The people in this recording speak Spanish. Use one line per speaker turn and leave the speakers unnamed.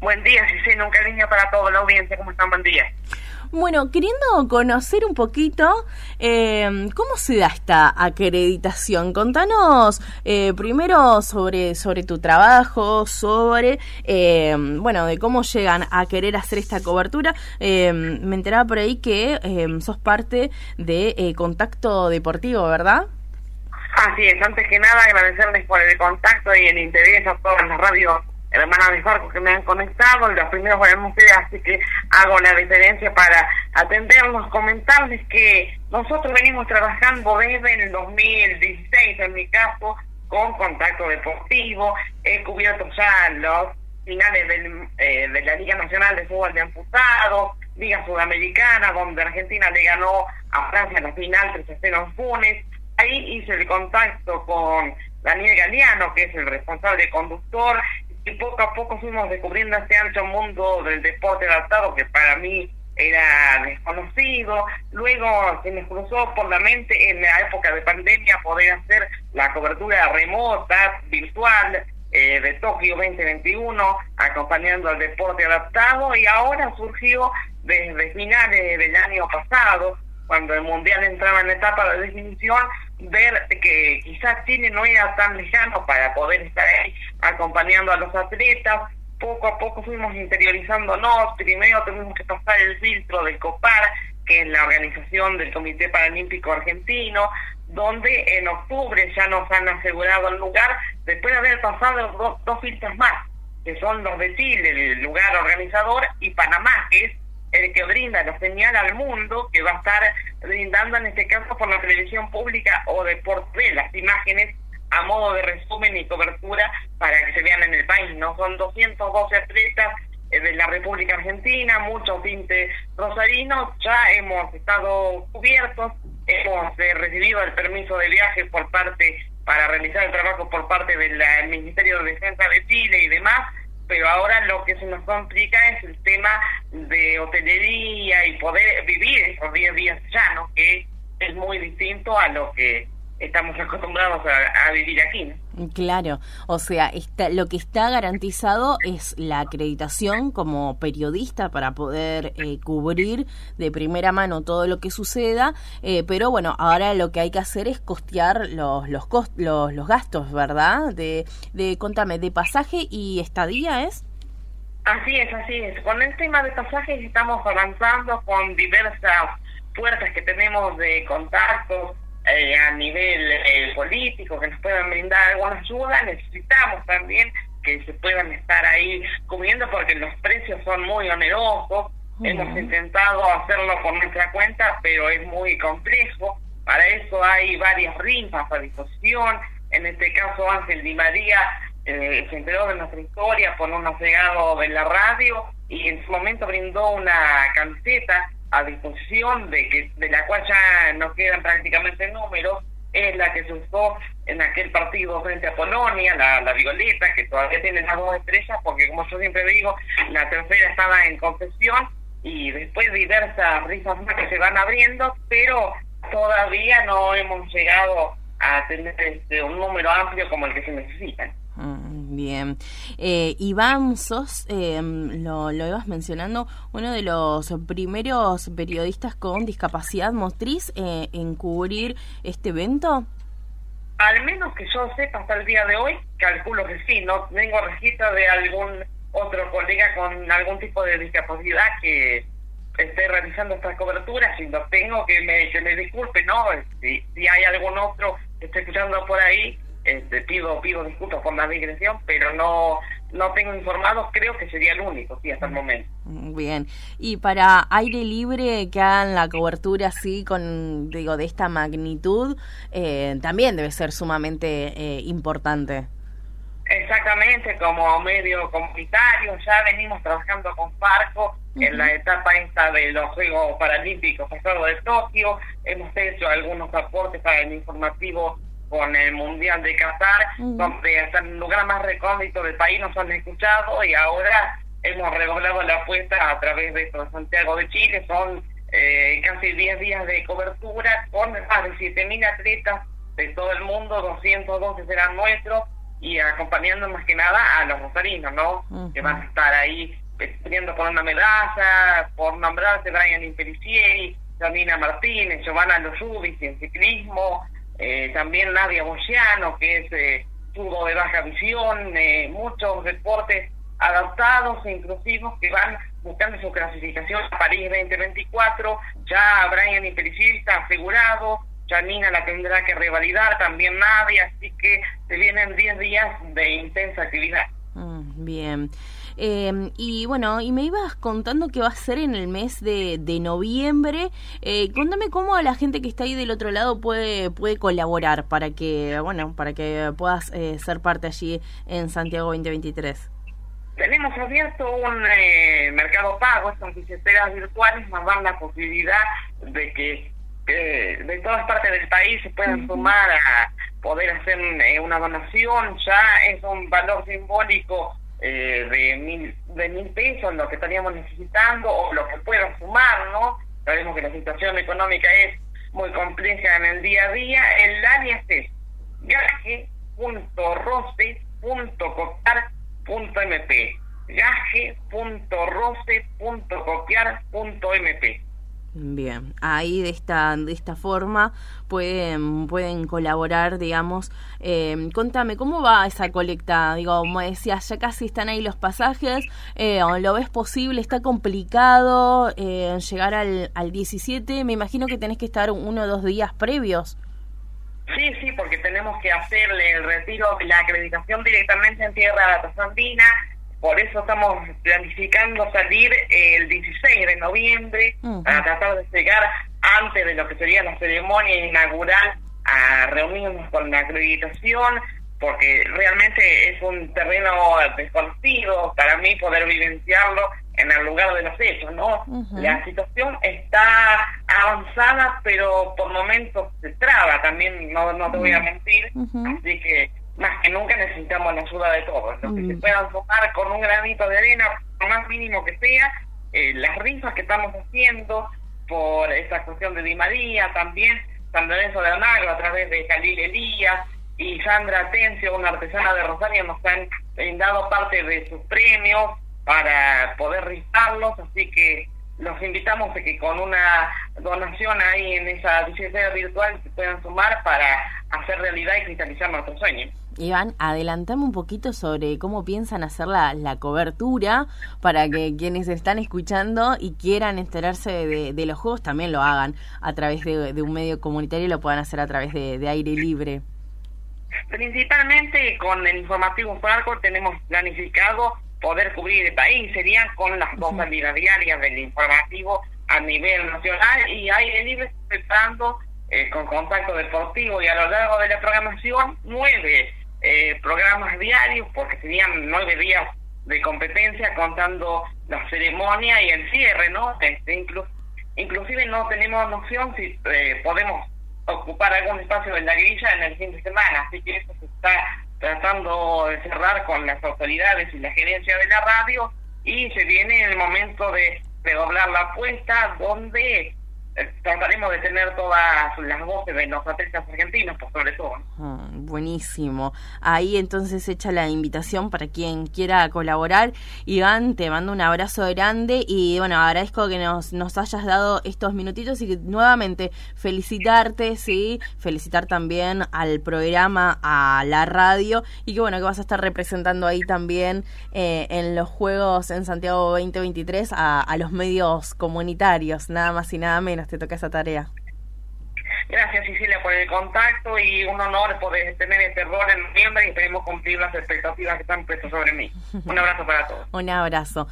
Buen día, sí, un cariño para toda la audiencia. ¿Cómo están? Buen día.
Bueno, queriendo conocer un poquito eh, cómo se da esta acreditación, contanos eh, primero sobre, sobre tu trabajo, sobre, eh, bueno, de cómo llegan a querer hacer esta cobertura. me enteraba por ahí que sos parte de Contacto Deportivo, ¿verdad?
Así es, antes que nada agradecerles por el contacto y el interés a todas las radios hermanas de Farco que me han conectado, los primeros podemos ser, así que hago la diferencia para atenderlos, comentarles que nosotros venimos trabajando desde el 2016, en mi caso, con contacto deportivo, he cubierto ya los finales del, eh, de la Liga Nacional de Fútbol de Amputados, Liga Sudamericana, donde Argentina le ganó a Francia en la final 3 0 en Funes, ahí hice el contacto con Daniel Galeano, que es el responsable conductor, y poco a poco fuimos descubriendo este ancho mundo del deporte adaptado que para mí era desconocido. Luego se me cruzó por la mente en la época de pandemia poder hacer la cobertura remota, virtual, eh, de Tokio 2021, acompañando al deporte adaptado y ahora surgió desde finales del año pasado, cuando el Mundial entraba en la etapa de definición, ver que quizás Chile no era tan lejano para poder estar ahí acompañando a los atletas. Poco a poco fuimos interiorizándonos. Primero tuvimos que pasar el filtro del COPAR, que es la organización del Comité Paralímpico Argentino, donde en octubre ya nos han asegurado el lugar, después de haber pasado dos, filtros más, que son los de Chile, el lugar organizador, y Panamá, que es el que brinda la señal al mundo, que va a estar brindando en este caso por la televisión pública o de por las imágenes a modo de resumen y cobertura para que se vean en el país. No son 212 atletas eh, de la República Argentina, muchos 20 rosarinos, ya hemos estado cubiertos, hemos eh, recibido el permiso de viaje por parte para realizar el trabajo por parte del Ministerio de Defensa de Chile y demás, pero ahora lo que se nos complica es el tema de hotelería y poder vivir esos 10 días ya, ¿no? Que es muy distinto a lo que estamos acostumbrados a, vivir aquí.
Claro, o sea, está, lo que está garantizado es la acreditación como periodista para poder eh, cubrir de primera mano todo lo que suceda, eh, pero bueno, ahora lo que hay que hacer es costear los los, los, los gastos, ¿verdad? De, de, contame, de pasaje y estadía es.
Así es, así es. Con el tema de pasajes estamos avanzando con diversas puertas que tenemos de contactos eh, a nivel eh, político, que nos puedan brindar alguna ayuda, necesitamos también que se puedan estar ahí cubriendo porque los precios son muy onerosos. Hemos intentado hacerlo con nuestra cuenta, pero es muy complejo. Para eso hay varias rifas a disposición. En este caso, Ángel Di María eh, se enteró de nuestra historia por un llegado de la radio y en su momento brindó una camiseta a disposición de que de la cual ya no quedan prácticamente números es la que se usó en aquel partido frente a Polonia, la, la Violeta, que todavía tiene las dos estrellas, porque como yo siempre digo, la tercera estaba en confesión y después diversas risas más que se van abriendo, pero todavía no hemos llegado a tener este, un número amplio como el que se necesita.
Bien. Eh, Iván, sos, em, lo, lo ibas mencionando, uno de los primeros periodistas con discapacidad motriz eh, en cubrir este evento.
Al menos que yo sepa hasta el día de hoy, calculo que sí, no tengo registro de algún otro colega con algún tipo de discapacidad que esté realizando esta cobertura, si no tengo que me, que me disculpe, ¿no? Si, si hay algún otro que esté escuchando por ahí, este, pido pido disculpas por la digresión, pero no no tengo informado, creo que sería el único, sí, hasta el momento.
Bien, y para aire libre que hagan la cobertura así, con digo, de esta magnitud, eh, también debe ser sumamente eh, importante.
Exactamente, como medio comunitario, ya venimos trabajando con Farco en la etapa esta de los Juegos Paralímpicos pasado de Tokio, hemos hecho algunos aportes para el informativo con el Mundial de Qatar, donde hasta el lugar más recóndito del país nos han escuchado y ahora hemos redoblado la apuesta a través de Santiago de Chile. Son eh, casi 10 días de cobertura con más de 7.000 atletas de todo el mundo, 212 serán nuestros, y acompañando más que nada a los rosarinos, ¿no? Que van a estar ahí pidiendo por una medalla, por nombrarse Brian Impericieri, Janina Martínez, Giovanna Losubis en ciclismo, eh, también Nadia Boyano, que es eh, de baja visión, eh, muchos deportes adaptados e inclusivos que van buscando su clasificación a París 2024. Ya Brian Impericieri está asegurado, Janina la tendrá que revalidar, también Nadia, así que se vienen 10 días de intensa actividad.
Mm, bien. Eh, y bueno, y me ibas contando que va a ser en el mes de, de noviembre. Eh, contame cómo la gente que está ahí del otro lado puede, puede colaborar para que, bueno, para que puedas eh, ser parte allí en Santiago 2023.
Tenemos abierto un eh, mercado pago, estas billeteras virtuales nos dan la posibilidad de que de todas partes del país se puedan sumar a poder hacer una donación, ya es un valor simbólico eh, de mil de mil pesos lo que estaríamos necesitando o lo que puedan sumar, ¿no? Sabemos que la situación económica es muy compleja en el día a día. El alias es gaje.rose.copiar.mp gaje.rose.copiar.mp
Bien, ahí de esta, de esta forma pueden, pueden colaborar, digamos. Eh, contame, ¿cómo va esa colecta? Digo, como decías, ya casi están ahí los pasajes, eh, ¿lo ves posible? ¿Está complicado eh, llegar al, al 17? Me imagino que tenés que estar uno o dos días previos.
Sí, sí, porque tenemos que hacerle el retiro, la acreditación directamente en Tierra Andina por eso estamos planificando salir el 16 de noviembre para tratar de llegar antes de lo que sería la ceremonia inaugural a reunirnos con la acreditación, porque realmente es un terreno desconocido para mí poder vivenciarlo en el lugar de los hechos, ¿no? La situación está avanzada, pero por momentos se traba, también no, no te voy a mentir, así que más que nunca necesitamos la ayuda de todos, los que se mm. puedan sumar con un granito de arena, lo más mínimo que sea, eh, las rifas que estamos haciendo por esta cuestión de Di María, también San Lorenzo de Almagro a través de Jalil Elías y Sandra Atencio, una artesana de Rosario, nos han brindado parte de sus premios para poder rifarlos, así que los invitamos a que con una donación ahí en esa bicicleta virtual se puedan sumar para hacer realidad y cristalizar nuestros sueños.
Iván, adelantame un poquito sobre cómo piensan hacer la, la cobertura para que quienes están escuchando y quieran enterarse de, los juegos también lo hagan a través de, un medio comunitario y lo puedan hacer a través de, aire libre.
Principalmente con el informativo Farco tenemos planificado poder cubrir el país, serían con las dos salidas diarias del informativo a nivel nacional y aire libre preparando eh, con contacto deportivo y a lo largo de la programación nueve eh, programas diarios, porque serían nueve días de competencia contando la ceremonia y el cierre, ¿no? Este, inclusive no tenemos noción si eh, podemos ocupar algún espacio en la grilla en el fin de semana, así que eso se está tratando de cerrar con las autoridades y la gerencia de la radio y se viene el momento de redoblar la apuesta donde trataremos de tener todas las voces de los atletas argentinos, por sobre todo.
Ah, buenísimo. Ahí entonces echa la invitación para quien quiera colaborar. Iván, te mando un abrazo grande y bueno, agradezco que nos, nos hayas dado estos minutitos y que nuevamente felicitarte, sí, felicitar también al programa, a la radio y que bueno, que vas a estar representando ahí también eh, en los Juegos en Santiago 2023 a, a los medios comunitarios, nada más y nada menos te toca esa tarea.
Gracias Cecilia por el contacto y un honor poder tener este rol en noviembre y esperemos cumplir las expectativas que están puestas sobre mí. Un abrazo para todos.
un abrazo.